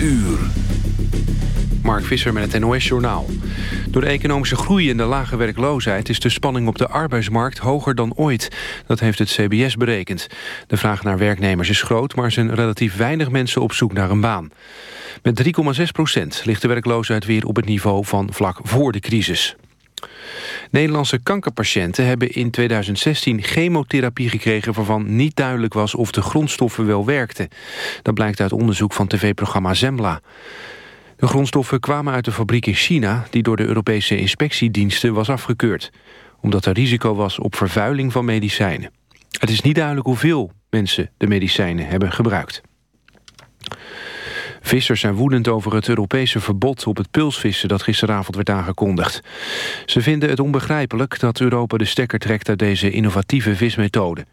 uur. Mark Visser met het NOS-journaal. Door de economische groei en de lage werkloosheid... is de spanning op de arbeidsmarkt hoger dan ooit. Dat heeft het CBS berekend. De vraag naar werknemers is groot... maar zijn relatief weinig mensen op zoek naar een baan. Met 3,6 procent ligt de werkloosheid weer op het niveau van vlak voor de crisis. Nederlandse kankerpatiënten hebben in 2016 chemotherapie gekregen... waarvan niet duidelijk was of de grondstoffen wel werkten. Dat blijkt uit onderzoek van tv-programma Zembla. De grondstoffen kwamen uit de fabriek in China... die door de Europese inspectiediensten was afgekeurd. Omdat er risico was op vervuiling van medicijnen. Het is niet duidelijk hoeveel mensen de medicijnen hebben gebruikt. Vissers zijn woedend over het Europese verbod op het pulsvissen dat gisteravond werd aangekondigd. Ze vinden het onbegrijpelijk dat Europa de stekker trekt uit deze innovatieve vismethode.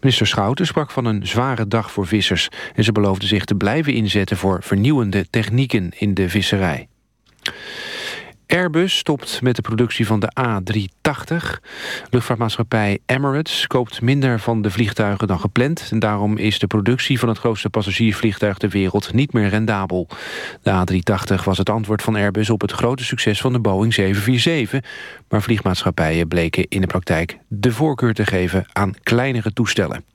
Minister Schouten sprak van een zware dag voor vissers... en ze beloofde zich te blijven inzetten voor vernieuwende technieken in de visserij. Airbus stopt met de productie van de A380. Luchtvaartmaatschappij Emirates koopt minder van de vliegtuigen dan gepland. En daarom is de productie van het grootste passagiersvliegtuig ter wereld niet meer rendabel. De A380 was het antwoord van Airbus op het grote succes van de Boeing 747. Maar vliegmaatschappijen bleken in de praktijk de voorkeur te geven aan kleinere toestellen.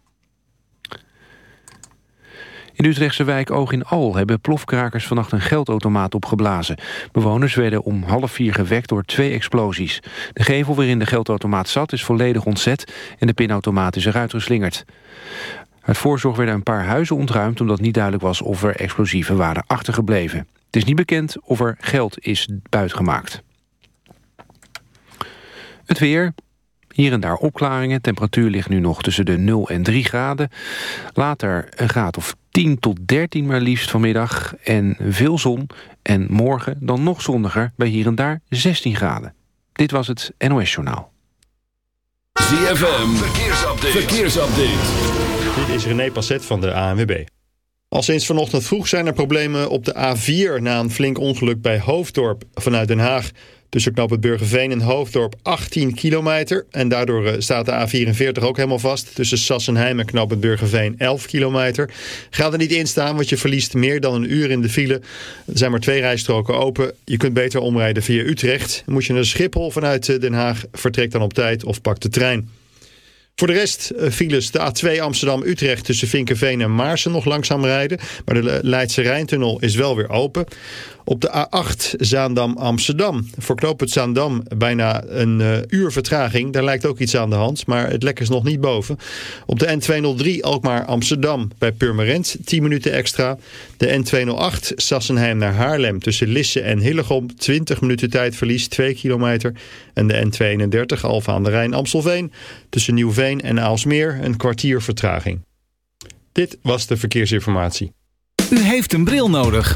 In de Utrechtse wijk Oog in Al hebben plofkrakers vannacht een geldautomaat opgeblazen. Bewoners werden om half vier gewekt door twee explosies. De gevel waarin de geldautomaat zat is volledig ontzet en de pinautomaat is eruit geslingerd. Uit voorzorg werden een paar huizen ontruimd omdat niet duidelijk was of er explosieven waren achtergebleven. Het is niet bekend of er geld is buitgemaakt. Het weer, hier en daar opklaringen. Temperatuur ligt nu nog tussen de 0 en 3 graden. Later een graad of 10 tot 13 maar liefst vanmiddag. En veel zon. En morgen dan nog zonniger bij hier en daar 16 graden. Dit was het NOS Journaal. ZFM, verkeersupdate. verkeersupdate. Dit is René Passet van de ANWB. Al sinds vanochtend vroeg zijn er problemen op de A4... na een flink ongeluk bij Hoofddorp vanuit Den Haag... Tussen knap Burgerveen en Hoofddorp 18 kilometer. En daardoor eh, staat de A44 ook helemaal vast. Tussen Sassenheim en knap Burgerveen 11 kilometer. Ga er niet in staan, want je verliest meer dan een uur in de file. Er zijn maar twee rijstroken open. Je kunt beter omrijden via Utrecht. Moet je naar Schiphol vanuit eh, Den Haag, vertrek dan op tijd of pak de trein. Voor de rest eh, files de A2 Amsterdam-Utrecht tussen Vinkenveen en Maarsen nog langzaam rijden. Maar de Leidse Rijntunnel is wel weer open. Op de A8 Zaandam-Amsterdam. Voor knooppunt Zaandam bijna een uh, uur vertraging. Daar lijkt ook iets aan de hand, maar het lek is nog niet boven. Op de N203 Alkmaar-Amsterdam bij Purmerend 10 minuten extra. De N208 Sassenheim naar Haarlem tussen Lisse en Hillegom 20 minuten tijdverlies, 2 kilometer. En de N231 Alfa aan de Rijn-Amstelveen tussen Nieuwveen en Aalsmeer een kwartier vertraging. Dit was de verkeersinformatie. U heeft een bril nodig.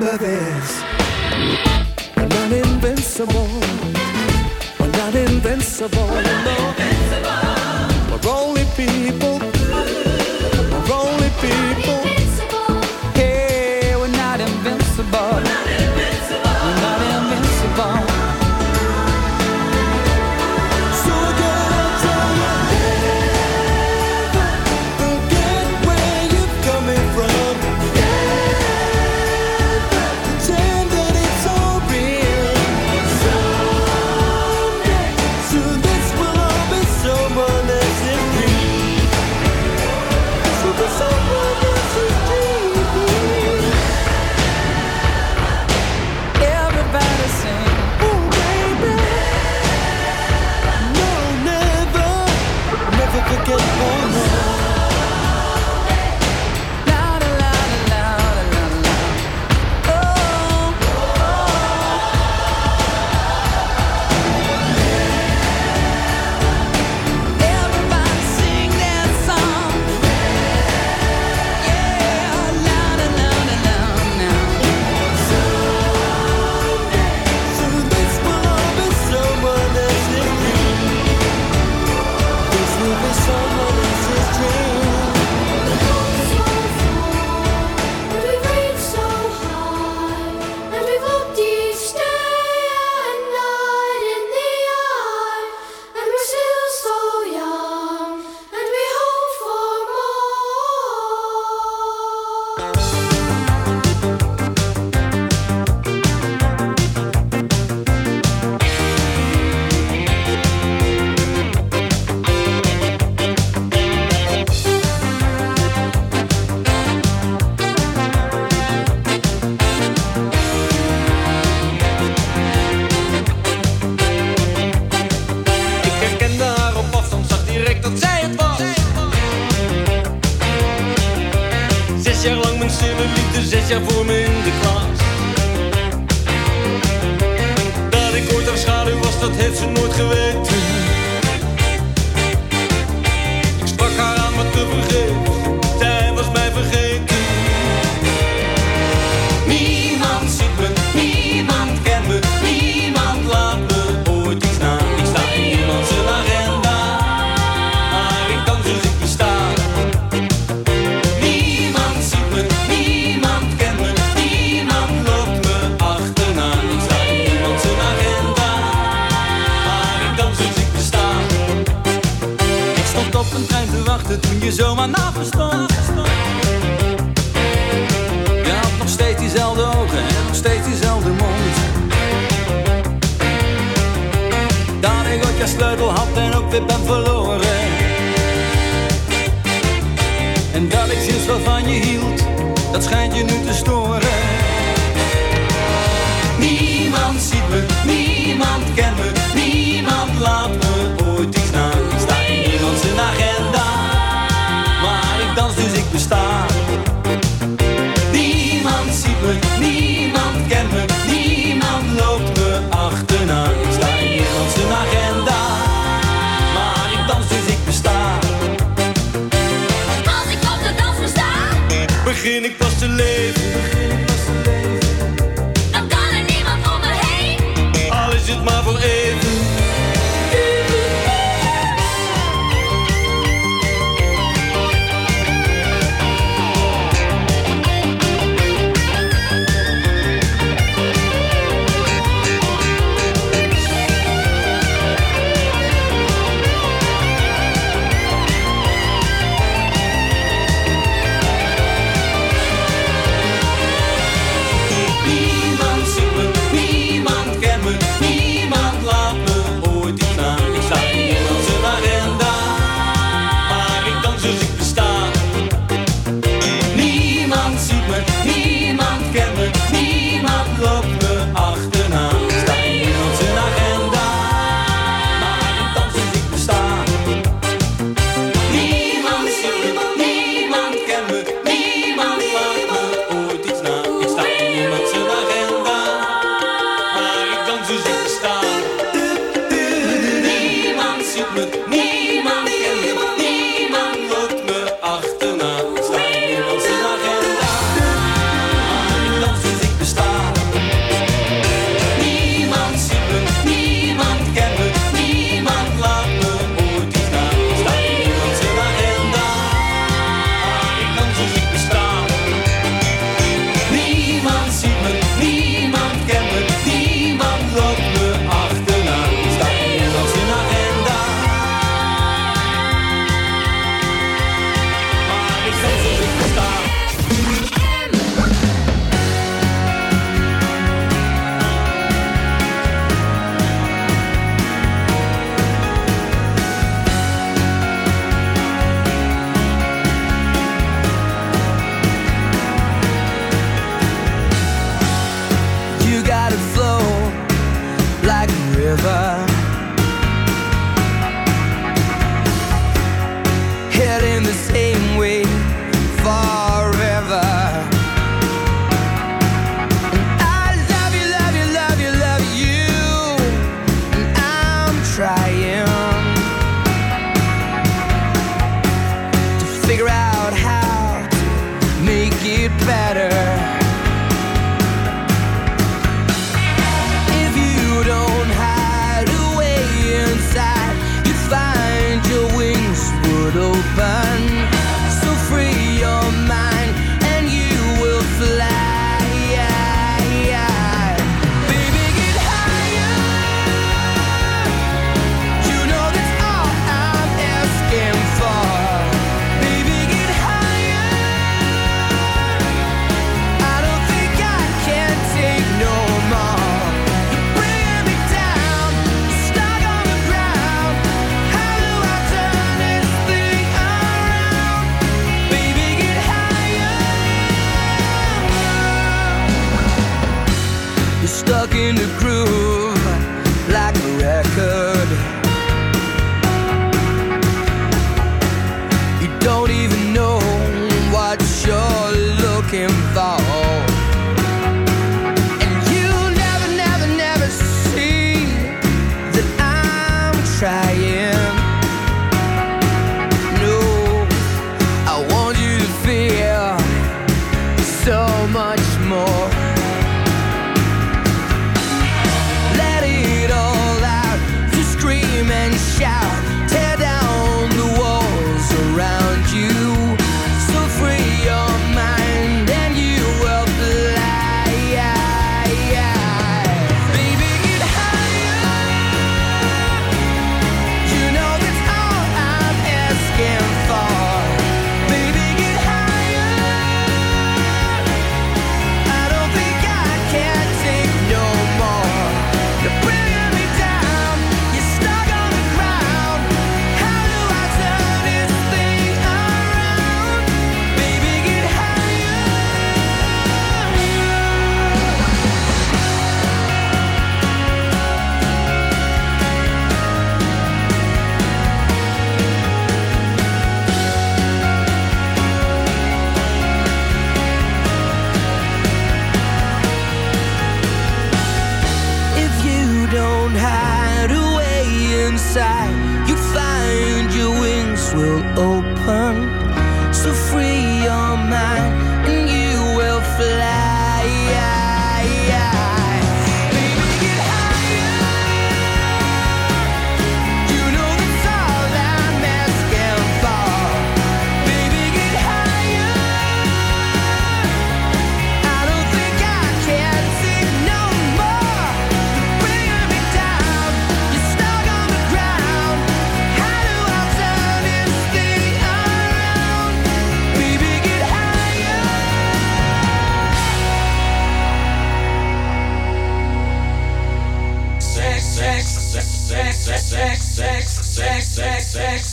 remember this. We're not invincible. We're not invincible. We're, not invincible. We're only people. We're only people.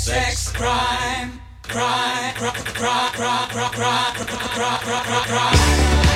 sex, crime, crime, crime, crime, crime, crime, crime, crime, crime, crime.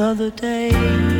another day.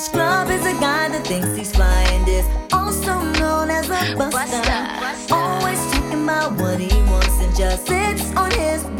scrub is a guy that thinks he's fly and is also known as a buster. Buster. Always thinking about what he wants and just sits on his.